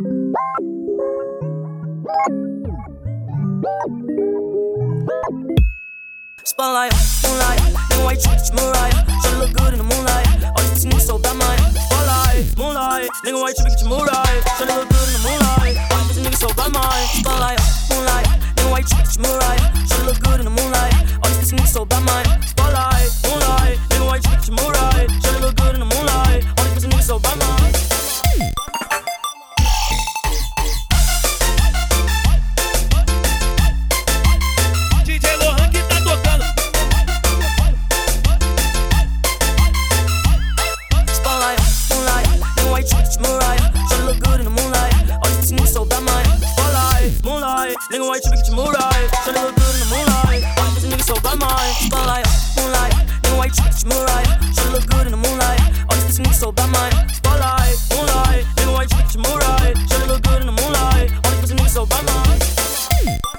Spotlight, moonlight, then white church, moonlight. She look good in the moonlight. All these niggas so bad, my Spotlight, moonlight, nigga white church, get your mood look good in the moonlight. All these niggas so bad, my Spotlight, moonlight, then white church, moonlight. She look good in the moonlight. All these niggas so bad, my. Nigga, why you tripping? Get your mood right. Tryna look good in the moonlight. Why by mine? Spotlight, moonlight. Nigga, you. Tryna look good in the moonlight. Nigga so by mine? Spotlight, moonlight. Nigga, why you tripping? Get your mood right. Tryna look good in the moonlight. By mine?